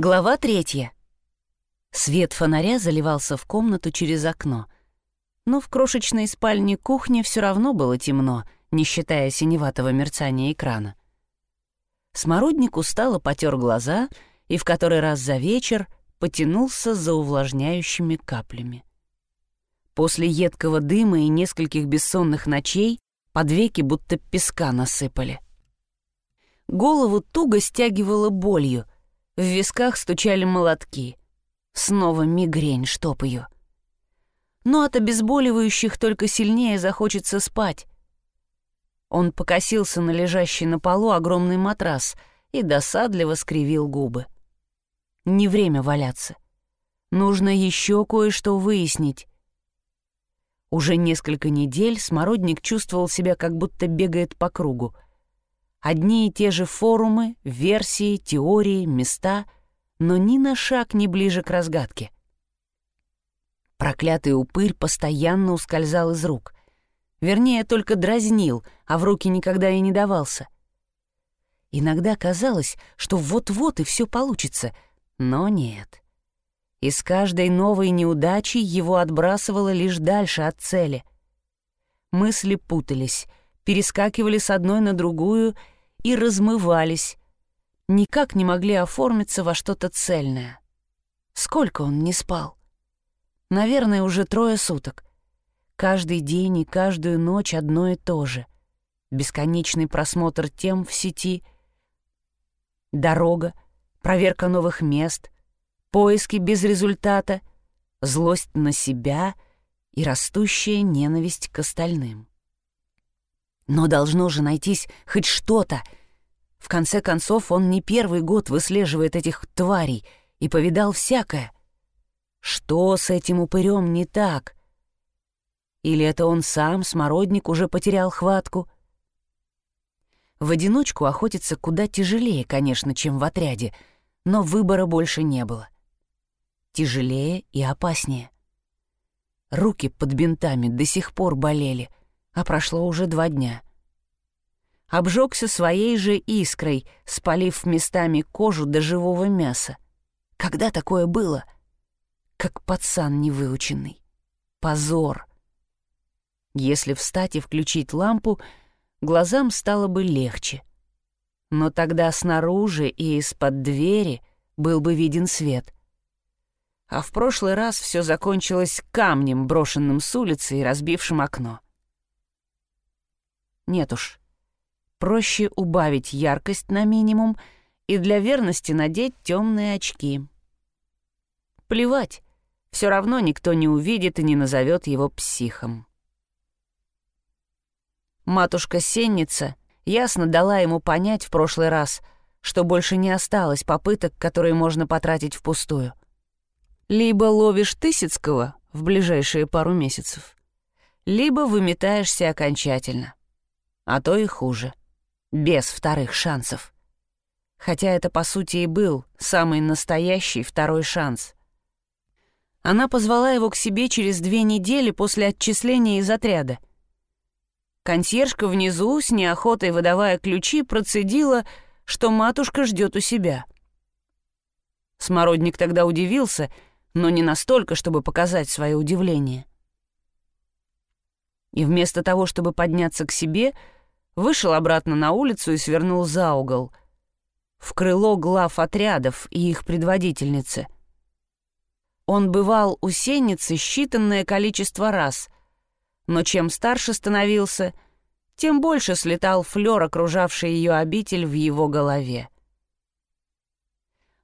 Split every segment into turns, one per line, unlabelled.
Глава третья. Свет фонаря заливался в комнату через окно. Но в крошечной спальне кухни все равно было темно, не считая синеватого мерцания экрана. Смородник устало потер глаза и в который раз за вечер потянулся за увлажняющими каплями. После едкого дыма и нескольких бессонных ночей под веки будто песка насыпали. Голову туго стягивало болью — в висках стучали молотки. Снова мигрень, ее. Но от обезболивающих только сильнее захочется спать. Он покосился на лежащий на полу огромный матрас и досадливо скривил губы. Не время валяться. Нужно еще кое-что выяснить. Уже несколько недель Смородник чувствовал себя, как будто бегает по кругу — Одни и те же форумы, версии, теории, места, но ни на шаг не ближе к разгадке. Проклятый упырь постоянно ускользал из рук. Вернее, только дразнил, а в руки никогда и не давался. Иногда казалось, что вот-вот и все получится, но нет. Из каждой новой неудачи его отбрасывало лишь дальше от цели. Мысли путались, перескакивали с одной на другую и размывались, никак не могли оформиться во что-то цельное. Сколько он не спал? Наверное, уже трое суток. Каждый день и каждую ночь одно и то же. Бесконечный просмотр тем в сети, дорога, проверка новых мест, поиски без результата, злость на себя и растущая ненависть к остальным. Но должно же найтись хоть что-то. В конце концов, он не первый год выслеживает этих тварей и повидал всякое. Что с этим упырем не так? Или это он сам, смородник, уже потерял хватку? В одиночку охотиться куда тяжелее, конечно, чем в отряде, но выбора больше не было. Тяжелее и опаснее. Руки под бинтами до сих пор болели — а прошло уже два дня. Обжегся своей же искрой, спалив местами кожу до живого мяса. Когда такое было? Как пацан невыученный. Позор. Если встать и включить лампу, глазам стало бы легче. Но тогда снаружи и из-под двери был бы виден свет. А в прошлый раз все закончилось камнем, брошенным с улицы и разбившим окно. Нет уж. Проще убавить яркость на минимум и для верности надеть темные очки. Плевать, все равно никто не увидит и не назовет его психом. Матушка-сенница ясно дала ему понять в прошлый раз, что больше не осталось попыток, которые можно потратить впустую. Либо ловишь Тысяцкого в ближайшие пару месяцев, либо выметаешься окончательно а то и хуже. Без вторых шансов. Хотя это, по сути, и был самый настоящий второй шанс. Она позвала его к себе через две недели после отчисления из отряда. Консьержка внизу, с неохотой выдавая ключи, процедила, что матушка ждет у себя. Смородник тогда удивился, но не настолько, чтобы показать свое удивление. И вместо того, чтобы подняться к себе, — вышел обратно на улицу и свернул за угол, в крыло глав отрядов и их предводительницы. Он бывал у сенницы считанное количество раз, но чем старше становился, тем больше слетал флёр, окружавший ее обитель в его голове.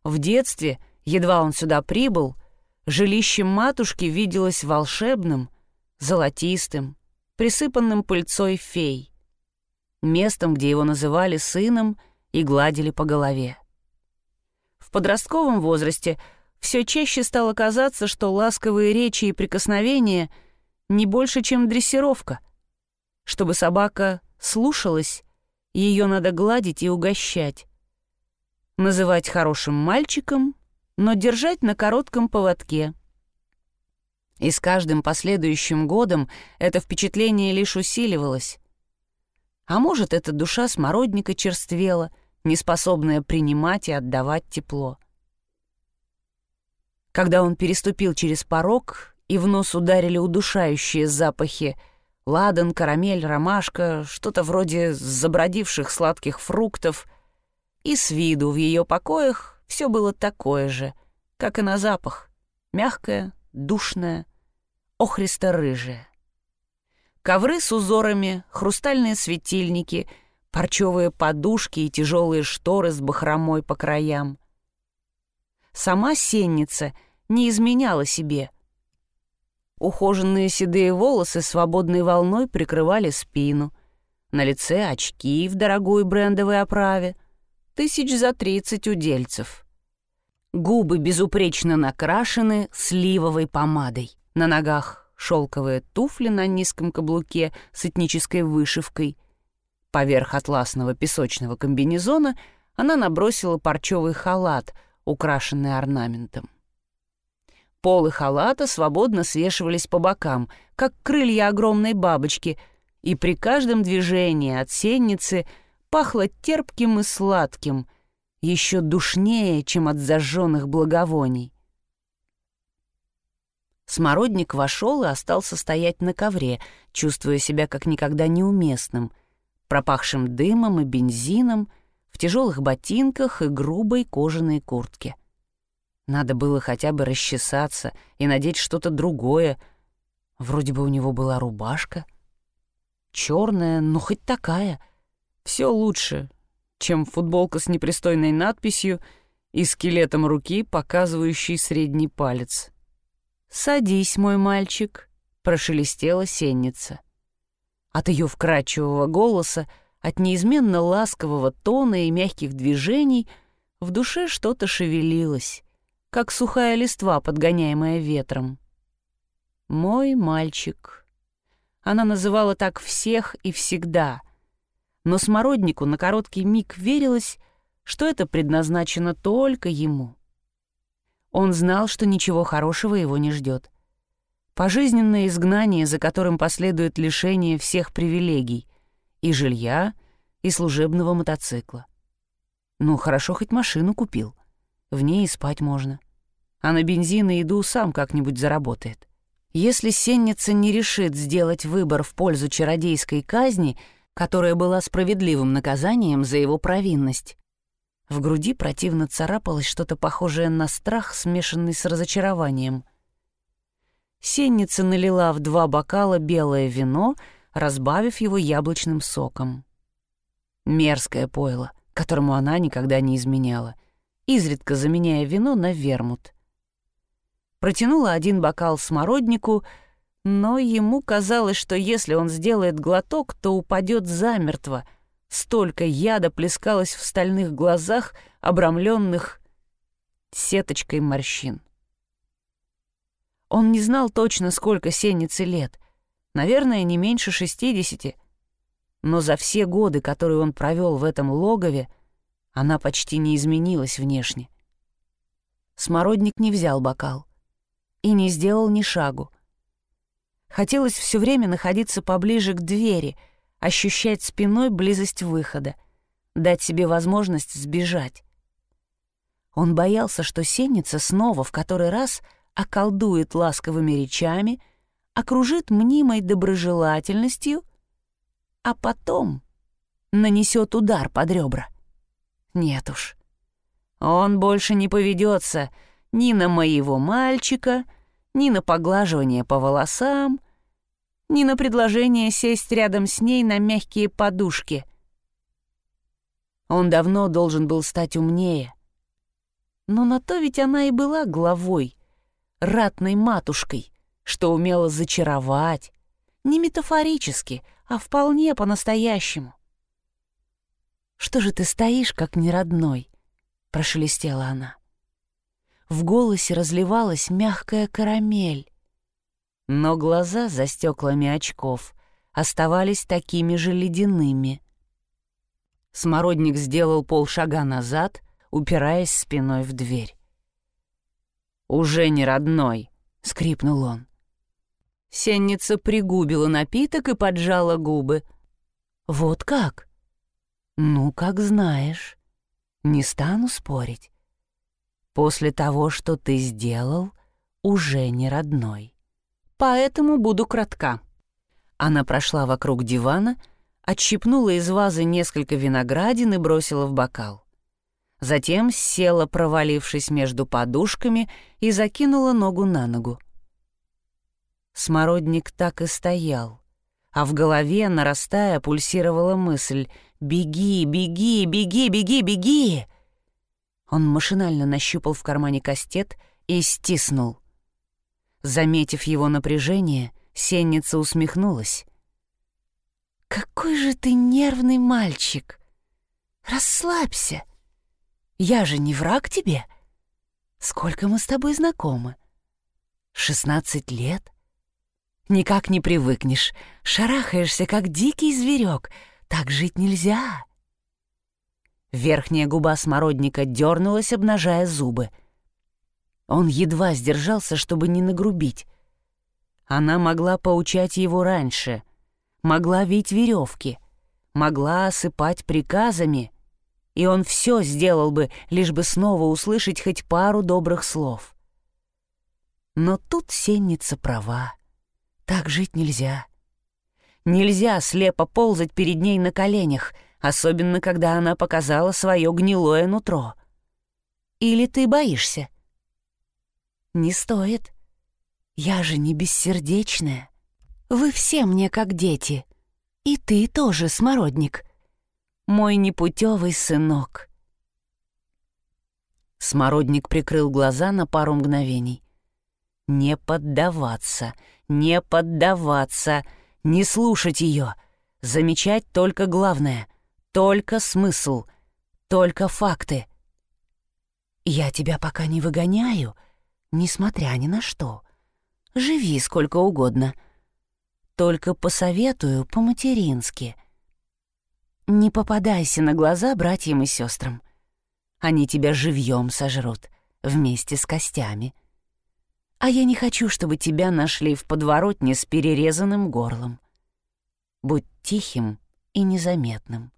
В детстве, едва он сюда прибыл, жилище матушки виделось волшебным, золотистым, присыпанным пыльцой фей местом, где его называли сыном и гладили по голове. В подростковом возрасте все чаще стало казаться, что ласковые речи и прикосновения не больше, чем дрессировка. Чтобы собака слушалась, ее надо гладить и угощать. Называть хорошим мальчиком, но держать на коротком поводке. И с каждым последующим годом это впечатление лишь усиливалось. А может, эта душа смородника черствела, неспособная принимать и отдавать тепло. Когда он переступил через порог, и в нос ударили удушающие запахи ладан, карамель, ромашка, что-то вроде забродивших сладких фруктов, и с виду в ее покоях все было такое же, как и на запах, мягкое, душное, охристо-рыжее. Ковры с узорами, хрустальные светильники, парчевые подушки и тяжелые шторы с бахромой по краям. Сама сенница не изменяла себе. Ухоженные седые волосы свободной волной прикрывали спину. На лице очки в дорогой брендовой оправе. Тысяч за тридцать удельцев. Губы безупречно накрашены сливовой помадой. На ногах шелковые туфли на низком каблуке с этнической вышивкой. Поверх атласного песочного комбинезона она набросила парчевый халат, украшенный орнаментом. Полы халата свободно свешивались по бокам, как крылья огромной бабочки, и при каждом движении от сенницы пахло терпким и сладким, еще душнее, чем от зажженных благовоний. Смородник вошел и остался стоять на ковре, чувствуя себя как никогда неуместным, пропахшим дымом и бензином, в тяжелых ботинках и грубой кожаной куртке. Надо было хотя бы расчесаться и надеть что-то другое. Вроде бы у него была рубашка. Черная, но хоть такая. Все лучше, чем футболка с непристойной надписью и скелетом руки, показывающей средний палец. «Садись, мой мальчик», — прошелестела сенница. От ее вкрадчивого голоса, от неизменно ласкового тона и мягких движений в душе что-то шевелилось, как сухая листва, подгоняемая ветром. «Мой мальчик». Она называла так всех и всегда, но смороднику на короткий миг верилось, что это предназначено только ему. Он знал, что ничего хорошего его не ждет. Пожизненное изгнание, за которым последует лишение всех привилегий — и жилья, и служебного мотоцикла. Ну, хорошо, хоть машину купил. В ней и спать можно. А на бензин и еду сам как-нибудь заработает. Если Сенница не решит сделать выбор в пользу чародейской казни, которая была справедливым наказанием за его провинность, в груди противно царапалось что-то похожее на страх, смешанный с разочарованием. Сенница налила в два бокала белое вино, разбавив его яблочным соком. Мерзкое пойло, которому она никогда не изменяла, изредка заменяя вино на вермут. Протянула один бокал смороднику, но ему казалось, что если он сделает глоток, то упадет замертво — Столько яда плескалось в стальных глазах, обрамленных сеточкой морщин. Он не знал точно, сколько сенницы лет. Наверное, не меньше шестидесяти. Но за все годы, которые он провел в этом логове, она почти не изменилась внешне. Смородник не взял бокал и не сделал ни шагу. Хотелось все время находиться поближе к двери — ощущать спиной близость выхода, дать себе возможность сбежать. Он боялся, что сенница снова в который раз околдует ласковыми речами, окружит мнимой доброжелательностью, а потом нанесет удар под ребра. Нет уж, он больше не поведется ни на моего мальчика, ни на поглаживание по волосам, ни на предложение сесть рядом с ней на мягкие подушки. Он давно должен был стать умнее. Но на то ведь она и была главой, ратной матушкой, что умела зачаровать, не метафорически, а вполне по-настоящему. «Что же ты стоишь, как неродной?» — прошелестела она. В голосе разливалась мягкая карамель но глаза за стеклами очков оставались такими же ледяными. Смородник сделал полшага назад, упираясь спиной в дверь. «Уже не родной», — скрипнул он. Сенница пригубила напиток и поджала губы. «Вот как?» «Ну, как знаешь. Не стану спорить. После того, что ты сделал, уже не родной. Поэтому буду кратка. Она прошла вокруг дивана, отщипнула из вазы несколько виноградин и бросила в бокал. Затем села, провалившись между подушками, и закинула ногу на ногу. Смородник так и стоял, а в голове, нарастая, пульсировала мысль «Беги, беги, беги, беги, беги!» Он машинально нащупал в кармане кастет и стиснул. Заметив его напряжение, сенница усмехнулась. «Какой же ты нервный мальчик! Расслабься! Я же не враг тебе! Сколько мы с тобой знакомы? Шестнадцать лет? Никак не привыкнешь, шарахаешься, как дикий зверек. Так жить нельзя!» Верхняя губа смородника дернулась, обнажая зубы. Он едва сдержался, чтобы не нагрубить. Она могла поучать его раньше, могла вить веревки, могла осыпать приказами, и он все сделал бы, лишь бы снова услышать хоть пару добрых слов. Но тут сенница права. Так жить нельзя. Нельзя слепо ползать перед ней на коленях — особенно когда она показала свое гнилое нутро. Или ты боишься? Не стоит. Я же не бессердечная. Вы все мне как дети. И ты тоже, смородник. Мой непутевый сынок. Смородник прикрыл глаза на пару мгновений. Не поддаваться, не поддаваться, не слушать ее, замечать только главное — только смысл, только факты. Я тебя пока не выгоняю, несмотря ни на что. Живи сколько угодно. Только посоветую по-матерински. Не попадайся на глаза братьям и сестрам. Они тебя живьем сожрут, вместе с костями. А я не хочу, чтобы тебя нашли в подворотне с перерезанным горлом. Будь тихим и незаметным.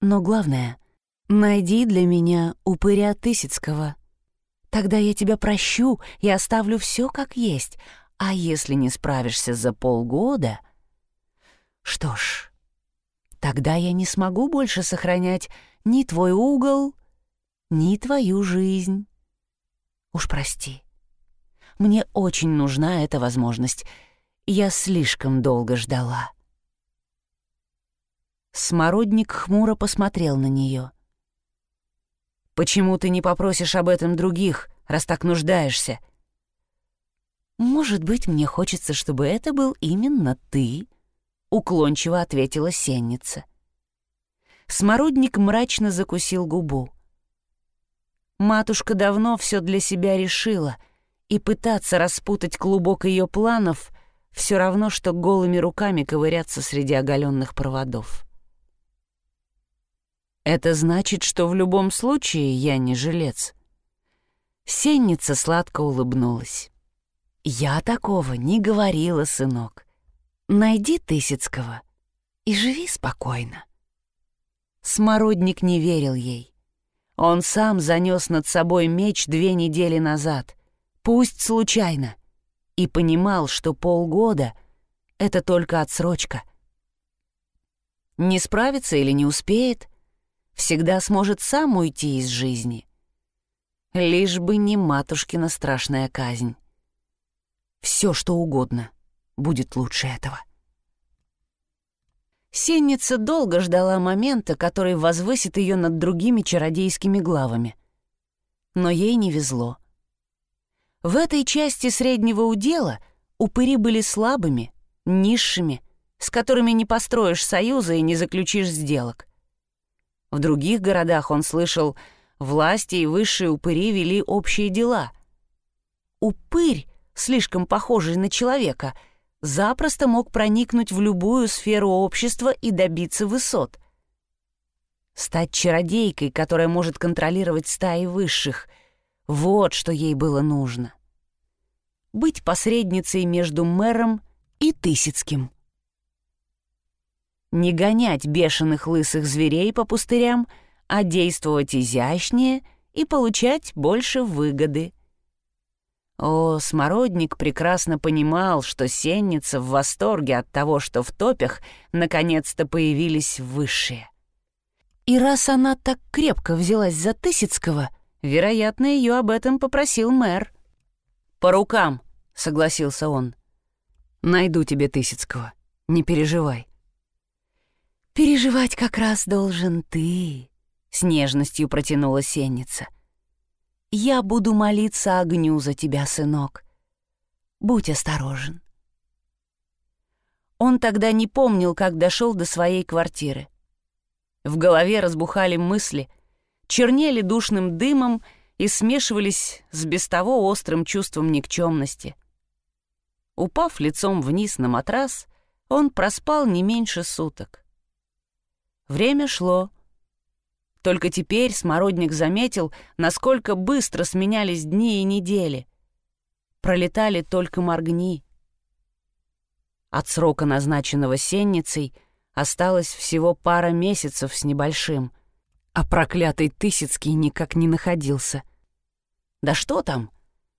Но главное, найди для меня упыря Тысяцкого. Тогда я тебя прощу и оставлю все как есть. А если не справишься за полгода... Что ж, тогда я не смогу больше сохранять ни твой угол, ни твою жизнь. Уж прости. Мне очень нужна эта возможность. Я слишком долго ждала. Смородник хмуро посмотрел на нее. «Почему ты не попросишь об этом других, раз так нуждаешься?» «Может быть, мне хочется, чтобы это был именно ты», — уклончиво ответила сенница. Смородник мрачно закусил губу. Матушка давно все для себя решила, и пытаться распутать клубок ее планов все равно, что голыми руками ковыряться среди оголенных проводов. Это значит, что в любом случае я не жилец. Сенница сладко улыбнулась. «Я такого не говорила, сынок. Найди Тысяцкого и живи спокойно». Смородник не верил ей. Он сам занес над собой меч две недели назад, пусть случайно, и понимал, что полгода — это только отсрочка. Не справится или не успеет — всегда сможет сам уйти из жизни. Лишь бы не матушкина страшная казнь. Все, что угодно, будет лучше этого. Сенница долго ждала момента, который возвысит ее над другими чародейскими главами. Но ей не везло. В этой части среднего удела упыри были слабыми, низшими, с которыми не построишь союза и не заключишь сделок. В других городах он слышал, власти и высшие упыри вели общие дела. Упырь, слишком похожий на человека, запросто мог проникнуть в любую сферу общества и добиться высот. Стать чародейкой, которая может контролировать стаи высших — вот что ей было нужно. Быть посредницей между мэром и Тысяцким — не гонять бешеных лысых зверей по пустырям, а действовать изящнее и получать больше выгоды. О, Смородник прекрасно понимал, что Сенница в восторге от того, что в топях наконец-то появились высшие. И раз она так крепко взялась за Тысяцкого, вероятно, ее об этом попросил мэр. «По рукам», — согласился он. «Найду тебе Тысяцкого, не переживай». «Переживать как раз должен ты», — с нежностью протянула Сенница. Я буду молиться огню за тебя, сынок. Будь осторожен. Он тогда не помнил, как дошел до своей квартиры. В голове разбухали мысли, чернели душным дымом и смешивались с без того острым чувством никчемности. Упав лицом вниз на матрас, он проспал не меньше суток. Время шло, только теперь Смородник заметил, насколько быстро сменялись дни и недели. Пролетали только моргни. От срока, назначенного сенницей, осталось всего пара месяцев с небольшим, а проклятый Тысяцкий никак не находился. Да что там?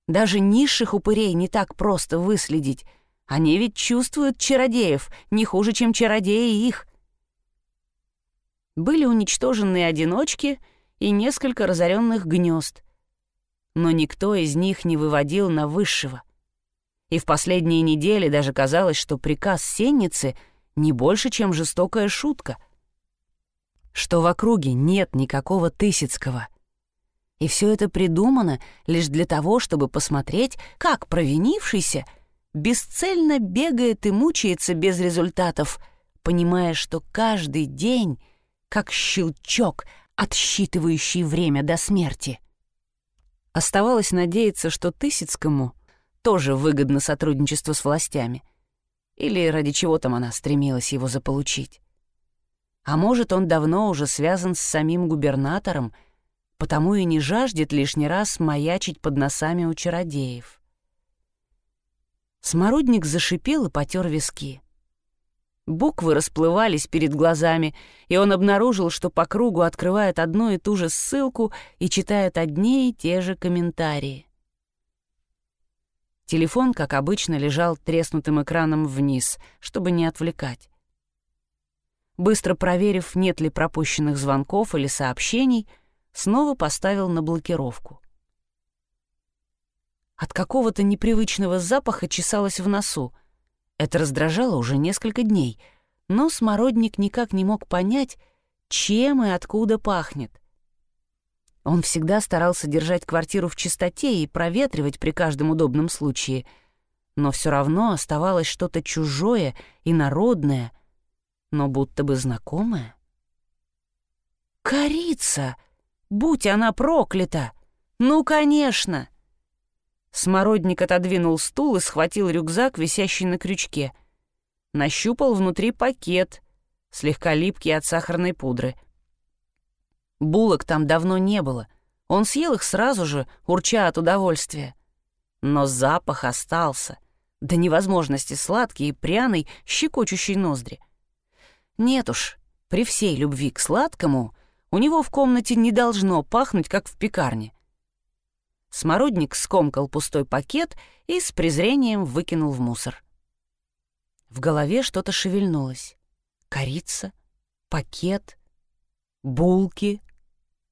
Даже низших упырей не так просто выследить. Они ведь чувствуют чародеев не хуже, чем чародеи их были уничтожены одиночки и несколько разоренных гнезд, но никто из них не выводил на высшего. И в последние недели даже казалось, что приказ сенницы не больше, чем жестокая шутка, что в округе нет никакого Тысяцкого. И все это придумано лишь для того, чтобы посмотреть, как провинившийся бесцельно бегает и мучается без результатов, понимая, что каждый день — как щелчок, отсчитывающий время до смерти. Оставалось надеяться, что Тысяцкому тоже выгодно сотрудничество с властями. Или ради чего там она стремилась его заполучить. А может, он давно уже связан с самим губернатором, потому и не жаждет лишний раз маячить под носами у чародеев. Смородник зашипел и потер виски. Буквы расплывались перед глазами, и он обнаружил, что по кругу открывает одну и ту же ссылку и читает одни и те же комментарии. Телефон, как обычно, лежал треснутым экраном вниз, чтобы не отвлекать. Быстро проверив, нет ли пропущенных звонков или сообщений, снова поставил на блокировку. От какого-то непривычного запаха чесалось в носу — это раздражало уже несколько дней, но Смородник никак не мог понять, чем и откуда пахнет. Он всегда старался держать квартиру в чистоте и проветривать при каждом удобном случае, но все равно оставалось что-то чужое и народное, но будто бы знакомое. «Корица! Будь она проклята! Ну, конечно!» Смородник отодвинул стул и схватил рюкзак, висящий на крючке. Нащупал внутри пакет, слегка липкий от сахарной пудры. Булок там давно не было. Он съел их сразу же, урча от удовольствия. Но запах остался. До невозможности сладкий и пряный, щекочущий ноздри. Нет уж, при всей любви к сладкому у него в комнате не должно пахнуть, как в пекарне. Смородник скомкал пустой пакет и с презрением выкинул в мусор. В голове что-то шевельнулось. Корица, пакет, булки,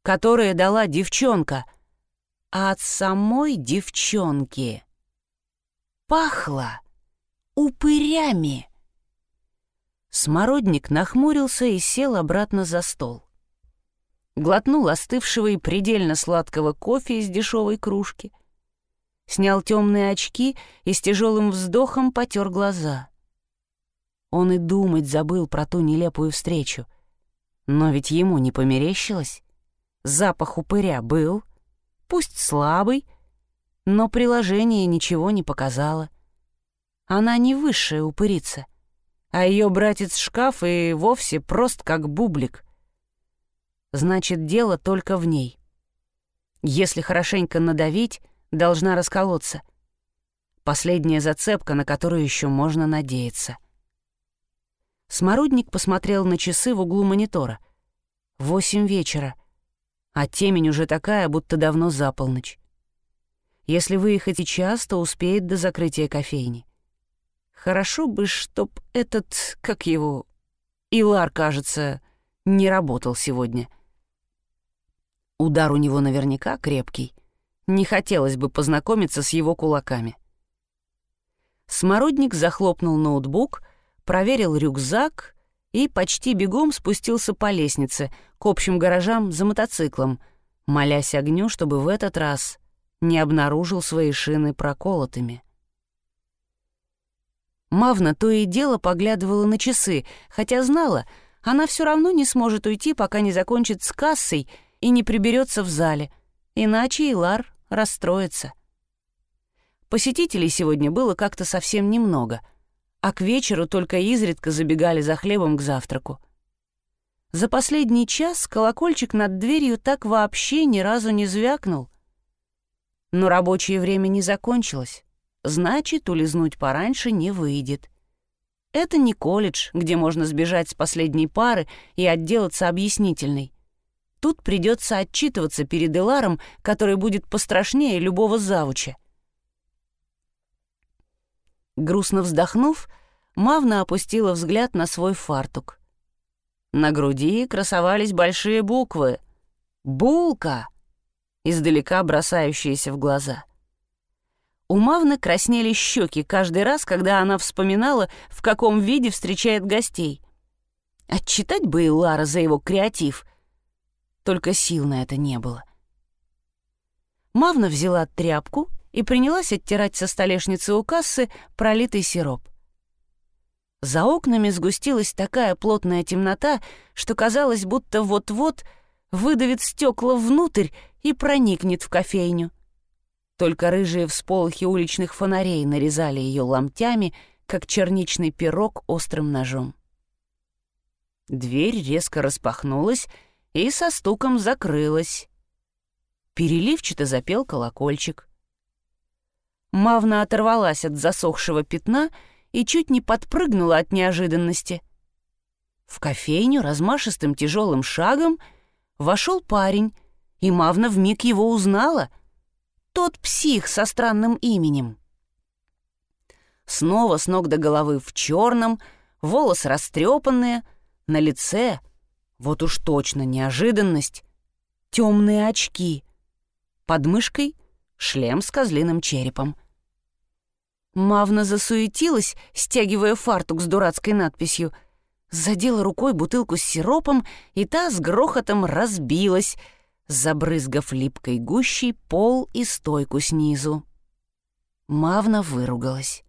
которые дала девчонка, а от самой девчонки пахло упырями. Смородник нахмурился и сел обратно за стол глотнул остывшего и предельно сладкого кофе из дешевой кружки, снял темные очки и с тяжелым вздохом потер глаза. Он и думать забыл про ту нелепую встречу. Но ведь ему не померещилось. Запах упыря был, пусть слабый, но приложение ничего не показало. Она не высшая упырица, а ее братец шкаф и вовсе прост как бублик значит, дело только в ней. Если хорошенько надавить, должна расколоться. Последняя зацепка, на которую еще можно надеяться. Смородник посмотрел на часы в углу монитора. Восемь вечера. а темень уже такая, будто давно за полночь. Если выехать сейчас, то успеет до закрытия кофейни. Хорошо бы, чтоб этот, как его, Илар, кажется, не работал сегодня. Удар у него наверняка крепкий. Не хотелось бы познакомиться с его кулаками. Смородник захлопнул ноутбук, проверил рюкзак и почти бегом спустился по лестнице к общим гаражам за мотоциклом, молясь огню, чтобы в этот раз не обнаружил свои шины проколотыми. Мавна то и дело поглядывала на часы, хотя знала, она все равно не сможет уйти, пока не закончит с кассой и не приберется в зале, иначе Илар расстроится. Посетителей сегодня было как-то совсем немного — а к вечеру только изредка забегали за хлебом к завтраку. За последний час колокольчик над дверью так вообще ни разу не звякнул. Но рабочее время не закончилось, значит, улизнуть пораньше не выйдет. Это не колледж, где можно сбежать с последней пары и отделаться объяснительной. Тут придется отчитываться перед Эларом, который будет пострашнее любого завуча. Грустно вздохнув, Мавна опустила взгляд на свой фартук. На груди красовались большие буквы «Булка», издалека бросающиеся в глаза. У Мавны краснели щеки каждый раз, когда она вспоминала, в каком виде встречает гостей. Отчитать бы и Лара за его креатив. Только сил на это не было. Мавна взяла тряпку и принялась оттирать со столешницы у кассы пролитый сироп. За окнами сгустилась такая плотная темнота, что казалось, будто вот-вот выдавит стекла внутрь и проникнет в кофейню. Только рыжие всполохи уличных фонарей нарезали ее ломтями, как черничный пирог острым ножом. Дверь резко распахнулась и со стуком закрылась. Переливчато запел колокольчик. Мавна оторвалась от засохшего пятна и чуть не подпрыгнула от неожиданности. В кофейню размашистым тяжелым шагом вошел парень, и Мавна вмиг его узнала. Тот псих со странным именем. Снова с ног до головы в черном, волосы растрепанные, на лице, вот уж точно неожиданность, темные очки, под мышкой шлем с козлиным черепом — Мавна засуетилась, стягивая фартук с дурацкой надписью. Задела рукой бутылку с сиропом, и та с грохотом разбилась, забрызгав липкой гущей пол и стойку снизу. Мавна выругалась.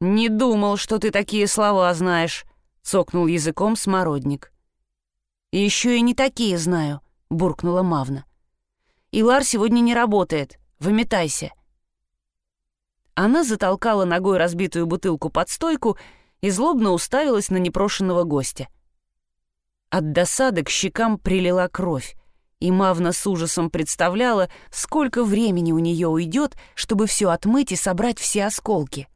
«Не думал, что ты такие слова знаешь», — цокнул языком смородник. «Еще и не такие знаю», — буркнула Мавна. «Илар сегодня не работает. Выметайся». Она затолкала ногой разбитую бутылку под стойку и злобно уставилась на непрошенного гостя. От досады к щекам прилила кровь, и Мавна с ужасом представляла, сколько времени у нее уйдет, чтобы все отмыть и собрать все осколки.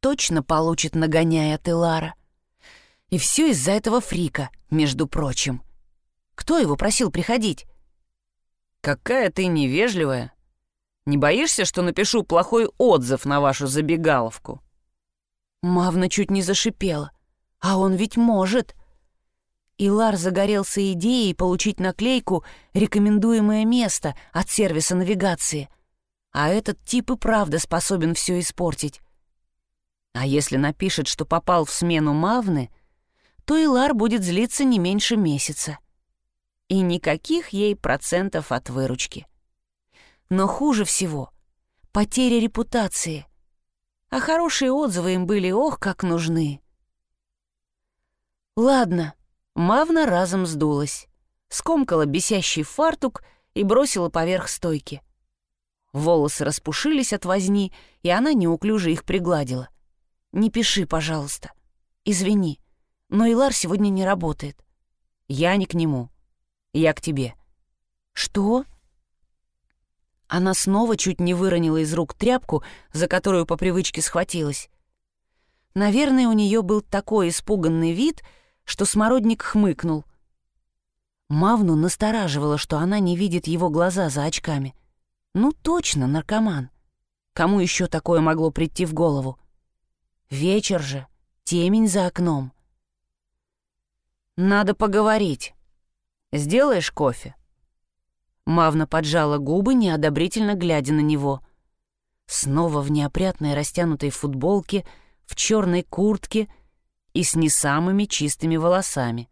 Точно получит нагоняя от Элара. И все из-за этого фрика, между прочим. Кто его просил приходить? «Какая ты невежливая!» Не боишься, что напишу плохой отзыв на вашу забегаловку?» Мавна чуть не зашипела. «А он ведь может!» Илар загорелся идеей получить наклейку «Рекомендуемое место» от сервиса навигации. А этот тип и правда способен все испортить. А если напишет, что попал в смену Мавны, то Илар будет злиться не меньше месяца. И никаких ей процентов от выручки. Но хуже всего — потеря репутации. А хорошие отзывы им были ох, как нужны. Ладно, Мавна разом сдулась, скомкала бесящий фартук и бросила поверх стойки. Волосы распушились от возни, и она неуклюже их пригладила. «Не пиши, пожалуйста. Извини, но Илар сегодня не работает. Я не к нему. Я к тебе». «Что?» Она снова чуть не выронила из рук тряпку, за которую по привычке схватилась. Наверное, у нее был такой испуганный вид, что смородник хмыкнул. Мавну настораживало, что она не видит его глаза за очками. Ну точно, наркоман. Кому еще такое могло прийти в голову? Вечер же, темень за окном. «Надо поговорить. Сделаешь кофе?» Мавна поджала губы, неодобрительно глядя на него. Снова в неопрятной растянутой футболке, в черной куртке и с не самыми чистыми волосами.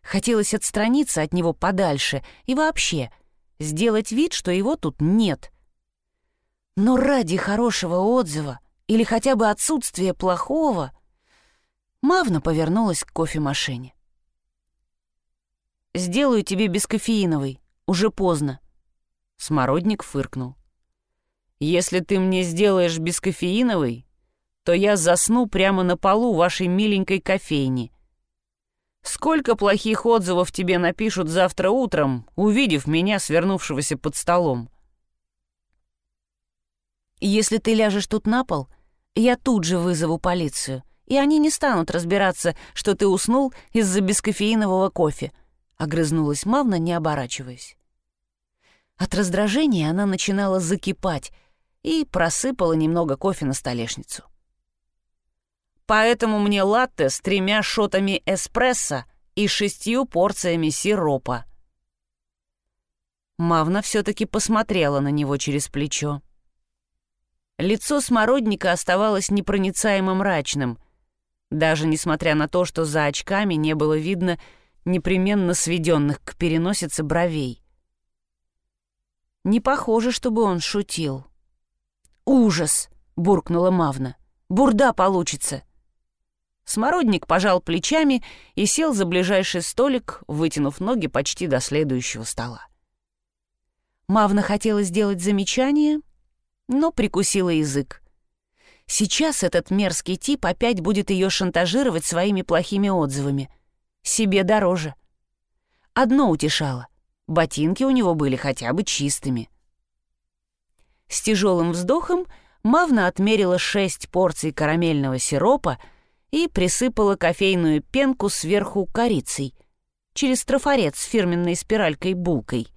Хотелось отстраниться от него подальше и вообще сделать вид, что его тут нет. Но ради хорошего отзыва или хотя бы отсутствия плохого Мавна повернулась к кофемашине. «Сделаю тебе бескофеиновый. Уже поздно». Смородник фыркнул. «Если ты мне сделаешь бескофеиновый, то я засну прямо на полу вашей миленькой кофейни Сколько плохих отзывов тебе напишут завтра утром, увидев меня, свернувшегося под столом? Если ты ляжешь тут на пол, я тут же вызову полицию, и они не станут разбираться, что ты уснул из-за бескофеинового кофе, огрызнулась Мавна, не оборачиваясь. От раздражения она начинала закипать и просыпала немного кофе на столешницу. Поэтому мне латте с тремя шотами эспрессо и шестью порциями сиропа. Мавна все-таки посмотрела на него через плечо. Лицо смородника оставалось непроницаемо мрачным, даже несмотря на то, что за очками не было видно непременно сведенных к переносице бровей. Не похоже, чтобы он шутил. «Ужас!» — буркнула Мавна. «Бурда получится!» Смородник пожал плечами и сел за ближайший столик, вытянув ноги почти до следующего стола. Мавна хотела сделать замечание, но прикусила язык. Сейчас этот мерзкий тип опять будет ее шантажировать своими плохими отзывами. Себе дороже. Одно утешало. Ботинки у него были хотя бы чистыми. С тяжелым вздохом Мавна отмерила шесть порций карамельного сиропа — и присыпала кофейную пенку сверху корицей через трафарет с фирменной спиралькой-булкой.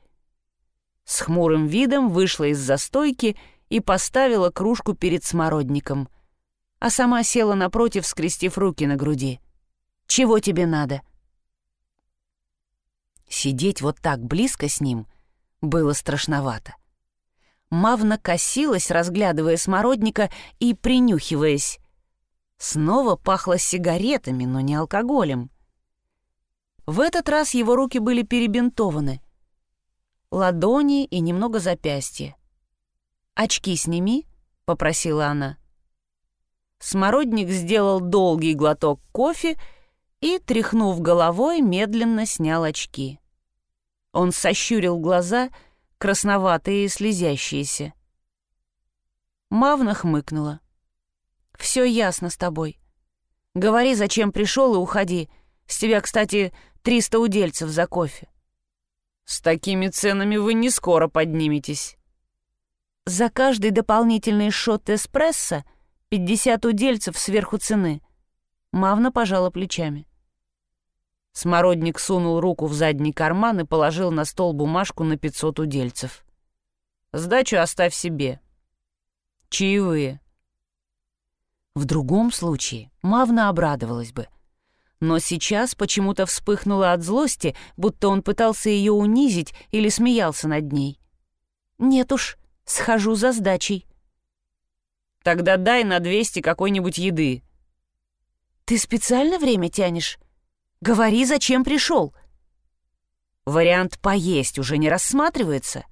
С хмурым видом вышла из застойки и поставила кружку перед смородником, а сама села напротив, скрестив руки на груди. «Чего тебе надо?» Сидеть вот так близко с ним было страшновато. Мавна косилась, разглядывая смородника и принюхиваясь. Снова пахло сигаретами, но не алкоголем. В этот раз его руки были перебинтованы. Ладони и немного запястья. «Очки сними», — попросила она. Смородник сделал долгий глоток кофе и, тряхнув головой, медленно снял очки. Он сощурил глаза, красноватые и слезящиеся. Мавна хмыкнула. Все ясно с тобой. Говори, зачем пришел и уходи. С тебя, кстати, триста удельцев за кофе. С такими ценами вы не скоро подниметесь. За каждый дополнительный шот эспрессо пятьдесят удельцев сверху цены. Мавна пожала плечами. Смородник сунул руку в задний карман и положил на стол бумажку на пятьсот удельцев. «Сдачу оставь себе. Чаевые. В другом случае Мавна обрадовалась бы. Но сейчас почему-то вспыхнула от злости, будто он пытался ее унизить или смеялся над ней. «Нет уж, схожу за сдачей». «Тогда дай на двести какой-нибудь еды». «Ты специально время тянешь? Говори, зачем пришел?» «Вариант поесть уже не рассматривается?»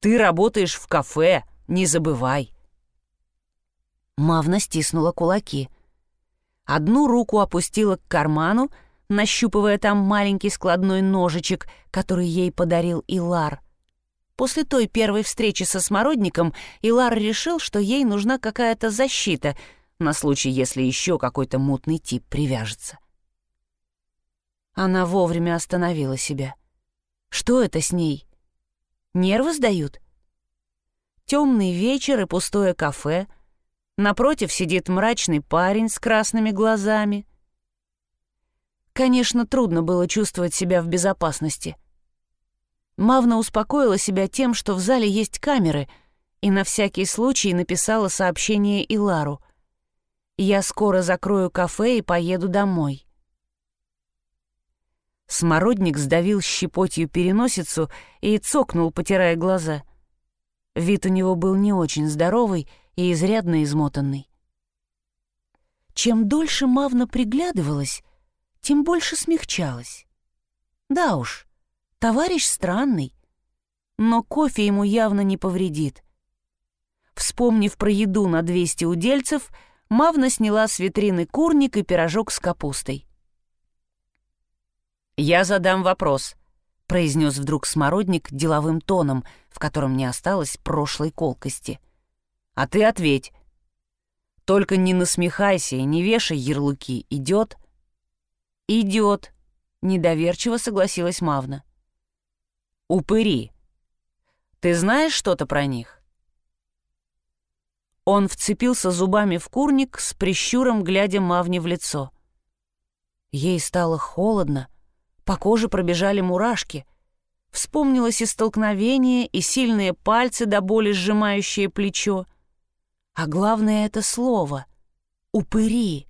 «Ты работаешь в кафе, не забывай». Мавна стиснула кулаки. Одну руку опустила к карману, нащупывая там маленький складной ножичек, который ей подарил Илар. После той первой встречи со Смородником Илар решил, что ей нужна какая-то защита на случай, если еще какой-то мутный тип привяжется. Она вовремя остановила себя. Что это с ней? Нервы сдают? Темный вечер и пустое кафе — Напротив сидит мрачный парень с красными глазами. Конечно, трудно было чувствовать себя в безопасности. Мавна успокоила себя тем, что в зале есть камеры, и на всякий случай написала сообщение Илару. «Я скоро закрою кафе и поеду домой». Смородник сдавил щепотью переносицу и цокнул, потирая глаза. Вид у него был не очень здоровый и изрядно измотанный. Чем дольше Мавна приглядывалась, тем больше смягчалась. Да уж, товарищ странный, но кофе ему явно не повредит. Вспомнив про еду на 200 удельцев, Мавна сняла с витрины курник и пирожок с капустой. «Я задам вопрос», — произнес вдруг смородник деловым тоном, в котором не осталось прошлой колкости. «А ты ответь. Только не насмехайся и не вешай ярлыки. Идет?» «Идет», — недоверчиво согласилась Мавна. «Упыри. Ты знаешь что-то про них?» Он вцепился зубами в курник с прищуром, глядя Мавне в лицо. Ей стало холодно, по коже пробежали мурашки. Вспомнилось и столкновение, и сильные пальцы до боли сжимающие плечо. А главное — это слово — «упыри».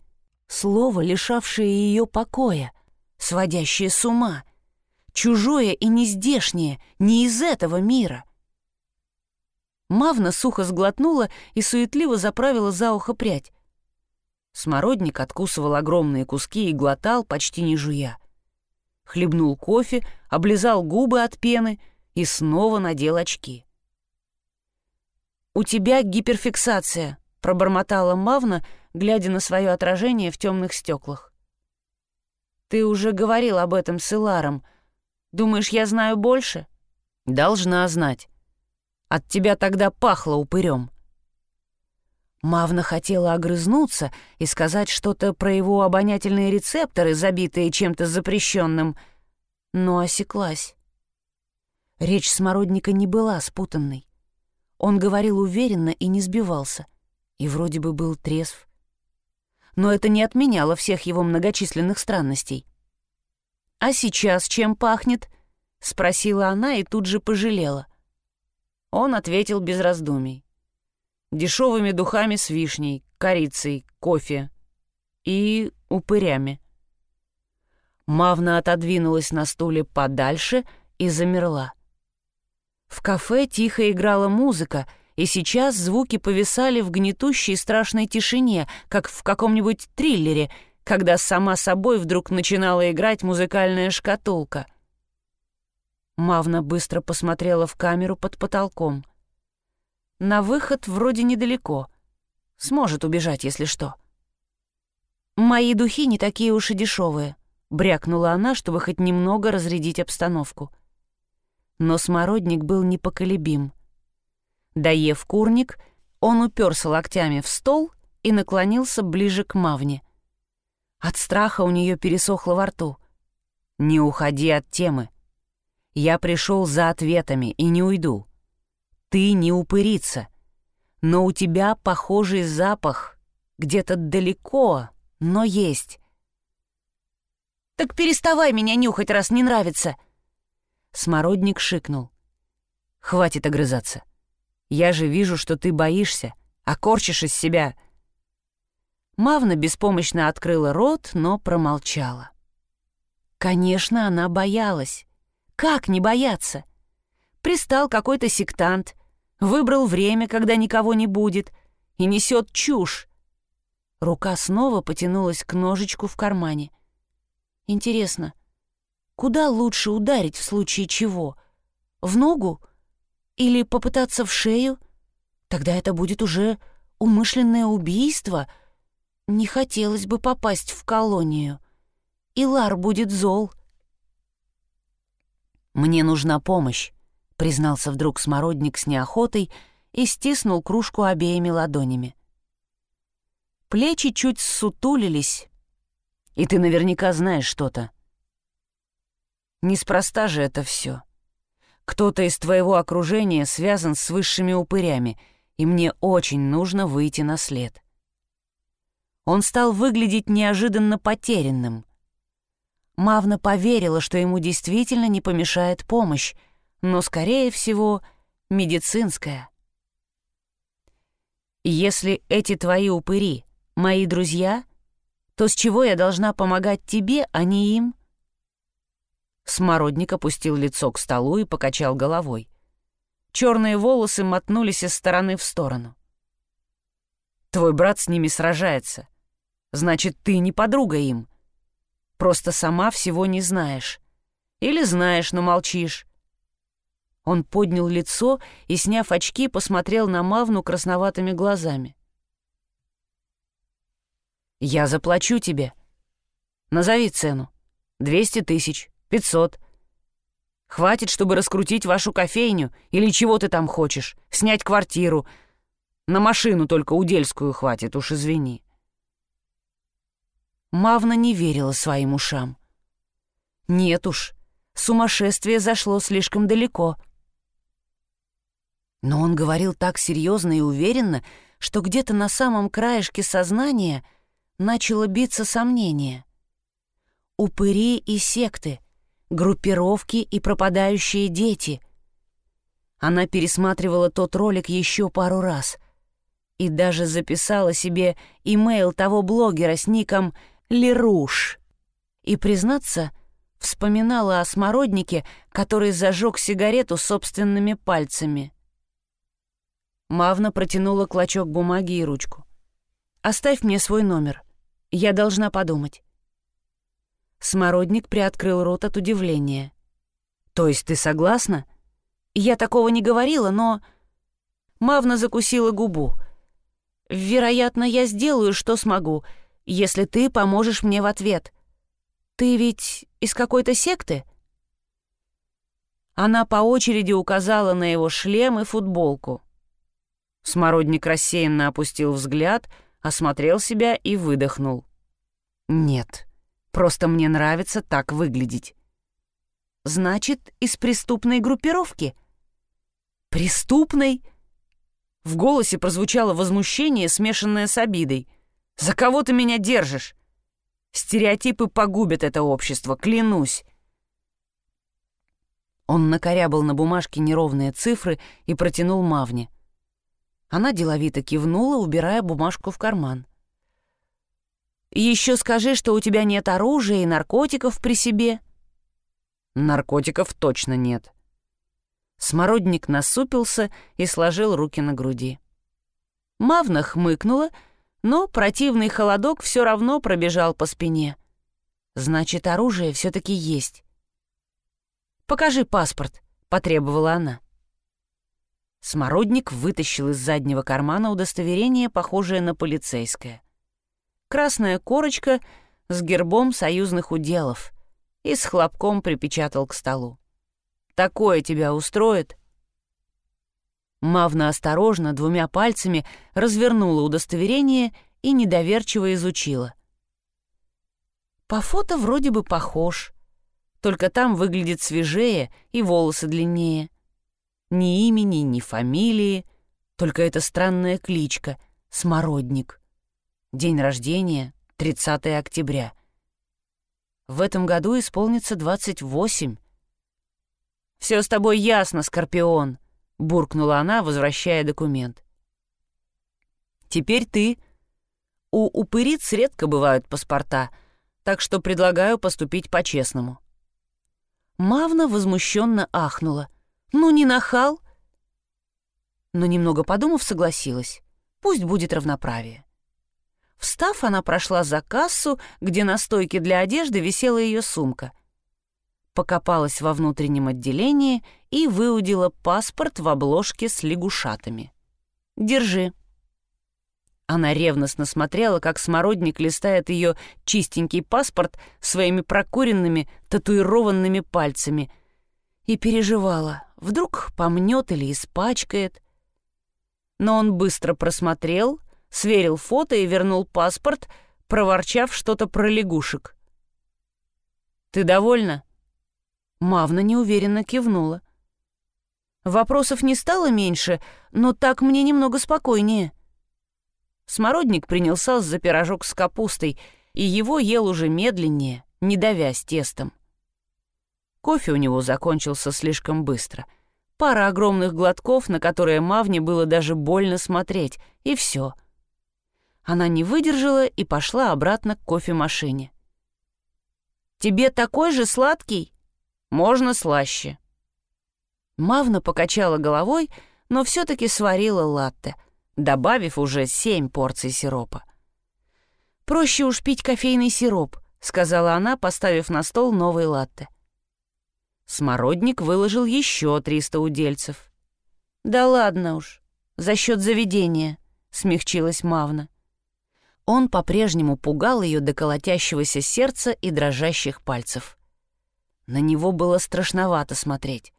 Слово, лишавшее ее покоя, сводящее с ума, чужое и нездешнее, не из этого мира. Мавна сухо сглотнула и суетливо заправила за ухо прядь. Смородник откусывал огромные куски и глотал, почти не жуя. Хлебнул кофе, облизал губы от пены и снова надел очки. «У тебя гиперфиксация», — пробормотала Мавна, глядя на свое отражение в темных стеклах. «Ты уже говорил об этом с Иларом. Думаешь, я знаю больше?» «Должна знать. От тебя тогда пахло упырем». Мавна хотела огрызнуться и сказать что-то про его обонятельные рецепторы, забитые чем-то запрещенным, но осеклась. Речь смородника не была спутанной. Он говорил уверенно и не сбивался, и вроде бы был трезв но это не отменяло всех его многочисленных странностей. «А сейчас чем пахнет?» — спросила она и тут же пожалела. Он ответил без раздумий. Дешевыми духами с вишней, корицей, кофе и упырями. Мавна отодвинулась на стуле подальше и замерла. В кафе тихо играла музыка, и сейчас звуки повисали в гнетущей страшной тишине, как в каком-нибудь триллере, когда сама собой вдруг начинала играть музыкальная шкатулка. Мавна быстро посмотрела в камеру под потолком. На выход вроде недалеко. Сможет убежать, если что. «Мои духи не такие уж и дешевые», — брякнула она, чтобы хоть немного разрядить обстановку. Но смородник был непоколебим — Доев курник, он уперся локтями в стол и наклонился ближе к Мавне. От страха у нее пересохло во рту. «Не уходи от темы. Я пришел за ответами и не уйду. Ты не упырица, но у тебя похожий запах где-то далеко, но есть». «Так переставай меня нюхать, раз не нравится!» Смородник шикнул. «Хватит огрызаться. Я же вижу, что ты боишься, а корчишь из себя». Мавна беспомощно открыла рот, но промолчала. Конечно, она боялась. Как не бояться? Пристал какой-то сектант, выбрал время, когда никого не будет, и несет чушь. Рука снова потянулась к ножичку в кармане. Интересно, куда лучше ударить в случае чего? В ногу или попытаться в шею? Тогда это будет уже умышленное убийство. Не хотелось бы попасть в колонию. Илар будет зол. «Мне нужна помощь», — признался вдруг смородник с неохотой и стиснул кружку обеими ладонями. Плечи чуть ссутулились, и ты наверняка знаешь что-то. Неспроста же это все. Кто-то из твоего окружения связан с высшими упырями, и мне очень нужно выйти на след». Он стал выглядеть неожиданно потерянным. Мавна поверила, что ему действительно не помешает помощь, но, скорее всего, медицинская. «Если эти твои упыри — мои друзья, то с чего я должна помогать тебе, а не им?» Смородник опустил лицо к столу и покачал головой. Черные волосы мотнулись из стороны в сторону. «Твой брат с ними сражается. Значит, ты не подруга им. Просто сама всего не знаешь. Или знаешь, но молчишь. Он поднял лицо и, сняв очки, посмотрел на Мавну красноватыми глазами. «Я заплачу тебе. Назови цену. Двести тысяч, пятьсот. Хватит, чтобы раскрутить вашу кофейню или чего ты там хочешь, снять квартиру. На машину только удельскую хватит, уж извини». Мавна не верила своим ушам. «Нет уж, сумасшествие зашло слишком далеко». Но он говорил так серьезно и уверенно, что где-то на самом краешке сознания начало биться сомнение. Упыри и секты, группировки и пропадающие дети. Она пересматривала тот ролик еще пару раз и даже записала себе имейл того блогера с ником Леруш. И, признаться, вспоминала о смороднике, который зажег сигарету собственными пальцами. Мавна протянула клочок бумаги и ручку. «Оставь мне свой номер. Я должна подумать». Смородник приоткрыл рот от удивления. «То есть ты согласна?» «Я такого не говорила, но...» Мавна закусила губу. «Вероятно, я сделаю, что смогу, если ты поможешь мне в ответ. Ты ведь из какой-то секты?» Она по очереди указала на его шлем и футболку. Смородник рассеянно опустил взгляд, осмотрел себя и выдохнул. «Нет, просто мне нравится так выглядеть». «Значит, из преступной группировки?» «Преступной?» В голосе прозвучало возмущение, смешанное с обидой. «За кого ты меня держишь?» «Стереотипы погубят это общество, клянусь». Он накорябал на бумажке неровные цифры и протянул Мавне. Она деловито кивнула, убирая бумажку в карман. «Еще скажи, что у тебя нет оружия и наркотиков при себе». «Наркотиков точно нет». Смородник насупился и сложил руки на груди. Мавна хмыкнула, но противный холодок все равно пробежал по спине. «Значит, оружие все-таки есть». «Покажи паспорт», — потребовала она. Смородник вытащил из заднего кармана удостоверение, похожее на полицейское. Красная корочка с гербом союзных уделов и с хлопком припечатал к столу. «Такое тебя устроит?» Мавна осторожно двумя пальцами развернула удостоверение и недоверчиво изучила. По фото вроде бы похож, только там выглядит свежее и волосы длиннее. Ни имени, ни фамилии, только эта странная кличка — Смородник. День рождения — 30 октября. В этом году исполнится 28. «Все с тобой ясно, Скорпион», — буркнула она, возвращая документ. «Теперь ты. У упыриц редко бывают паспорта, так что предлагаю поступить по-честному». Мавна возмущенно ахнула — ну, не нахал. Но немного подумав, согласилась. Пусть будет равноправие. Встав, она прошла за кассу, где на стойке для одежды висела ее сумка. Покопалась во внутреннем отделении и выудила паспорт в обложке с лягушатами. «Держи». Она ревностно смотрела, как смородник листает ее чистенький паспорт своими прокуренными, татуированными пальцами и переживала, вдруг помнет или испачкает. Но он быстро просмотрел, сверил фото и вернул паспорт, проворчав что-то про лягушек. «Ты довольна?» Мавна неуверенно кивнула. Вопросов не стало меньше, но так мне немного спокойнее. Смородник принялся за пирожок с капустой, и его ел уже медленнее, не давясь тестом. Кофе у него закончился слишком быстро. Пара огромных глотков, на которые Мавне было даже больно смотреть, и все. Она не выдержала и пошла обратно к кофемашине. «Тебе такой же сладкий?» «Можно слаще». Мавна покачала головой, но все-таки сварила латте, добавив уже семь порций сиропа. «Проще уж пить кофейный сироп», — сказала она, поставив на стол новый латте. Смородник выложил еще триста удельцев. «Да ладно уж, за счет заведения», — смягчилась Мавна. Он по-прежнему пугал ее до колотящегося сердца и дрожащих пальцев. На него было страшновато смотреть.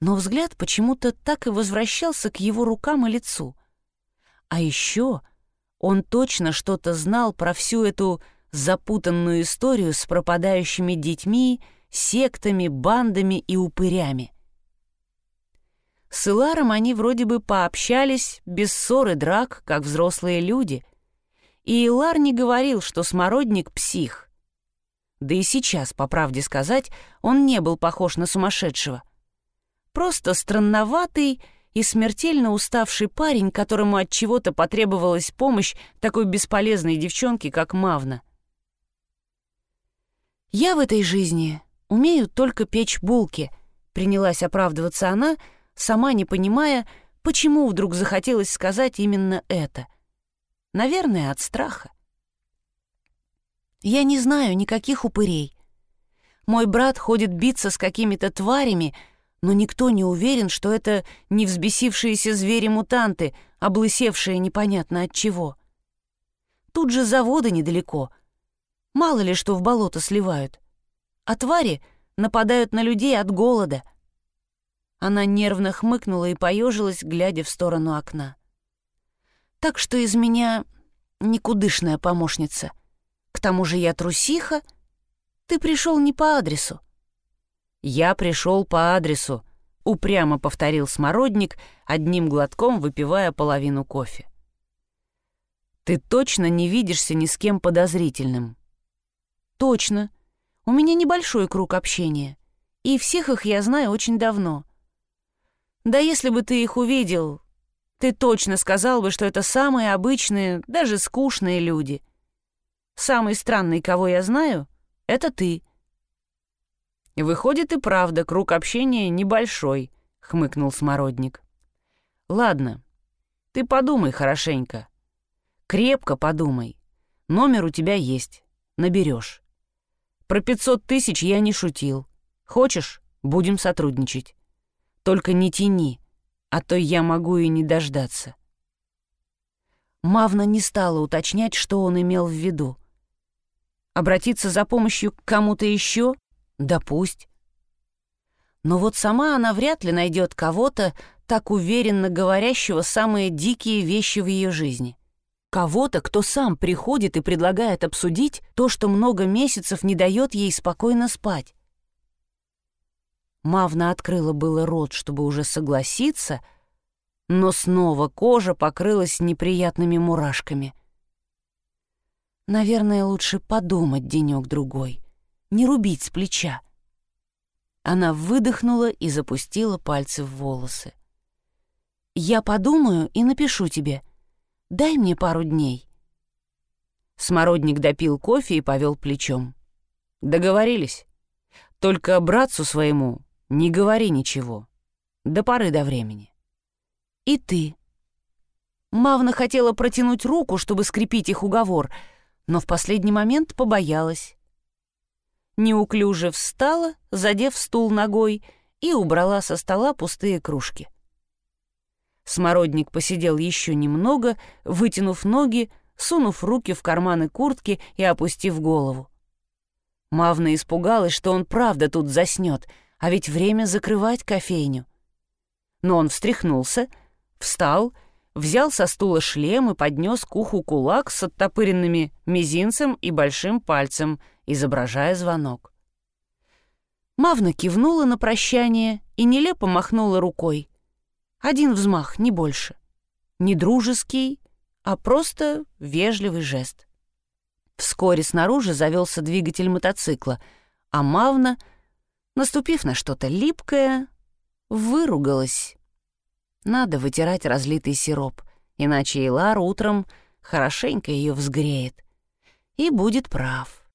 Но взгляд почему-то так и возвращался к его рукам и лицу. А еще он точно что-то знал про всю эту запутанную историю с пропадающими детьми сектами, бандами и упырями. С Иларом они вроде бы пообщались, без ссор и драк, как взрослые люди. И Илар не говорил, что Смородник — псих. Да и сейчас, по правде сказать, он не был похож на сумасшедшего. Просто странноватый и смертельно уставший парень, которому от чего-то потребовалась помощь такой бесполезной девчонки, как Мавна. Я в этой жизни умеют только печь булки», — принялась оправдываться она, сама не понимая, почему вдруг захотелось сказать именно это. Наверное, от страха. «Я не знаю никаких упырей. Мой брат ходит биться с какими-то тварями, но никто не уверен, что это не взбесившиеся звери-мутанты, облысевшие непонятно от чего. Тут же заводы недалеко. Мало ли что в болото сливают а твари нападают на людей от голода. Она нервно хмыкнула и поежилась, глядя в сторону окна. Так что из меня никудышная помощница. К тому же я трусиха. Ты пришел не по адресу. Я пришел по адресу, упрямо повторил смородник, одним глотком выпивая половину кофе. Ты точно не видишься ни с кем подозрительным. Точно, у меня небольшой круг общения, и всех их я знаю очень давно. Да если бы ты их увидел, ты точно сказал бы, что это самые обычные, даже скучные люди. Самый странный, кого я знаю, — это ты. Выходит и правда, круг общения небольшой, — хмыкнул Смородник. Ладно, ты подумай хорошенько. Крепко подумай. Номер у тебя есть, наберешь. Про пятьсот тысяч я не шутил. Хочешь, будем сотрудничать. Только не тяни, а то я могу и не дождаться». Мавна не стала уточнять, что он имел в виду. Обратиться за помощью к кому-то еще? Да пусть. Но вот сама она вряд ли найдет кого-то, так уверенно говорящего самые дикие вещи в ее жизни. Кого-то, кто сам приходит и предлагает обсудить то, что много месяцев не дает ей спокойно спать. Мавна открыла было рот, чтобы уже согласиться, но снова кожа покрылась неприятными мурашками. Наверное, лучше подумать денек-другой, не рубить с плеча. Она выдохнула и запустила пальцы в волосы. «Я подумаю и напишу тебе», Дай мне пару дней». Смородник допил кофе и повел плечом. «Договорились. Только братцу своему не говори ничего. До поры до времени». «И ты». Мавна хотела протянуть руку, чтобы скрепить их уговор, но в последний момент побоялась. Неуклюже встала, задев стул ногой, и убрала со стола пустые кружки. Смородник посидел еще немного, вытянув ноги, сунув руки в карманы куртки и опустив голову. Мавна испугалась, что он правда тут заснет, а ведь время закрывать кофейню. Но он встряхнулся, встал, взял со стула шлем и поднес к уху кулак с оттопыренными мизинцем и большим пальцем, изображая звонок. Мавна кивнула на прощание и нелепо махнула рукой — один взмах, не больше. Не дружеский, а просто вежливый жест. Вскоре снаружи завелся двигатель мотоцикла, а Мавна, наступив на что-то липкое, выругалась. Надо вытирать разлитый сироп, иначе Илар утром хорошенько ее взгреет. И будет прав.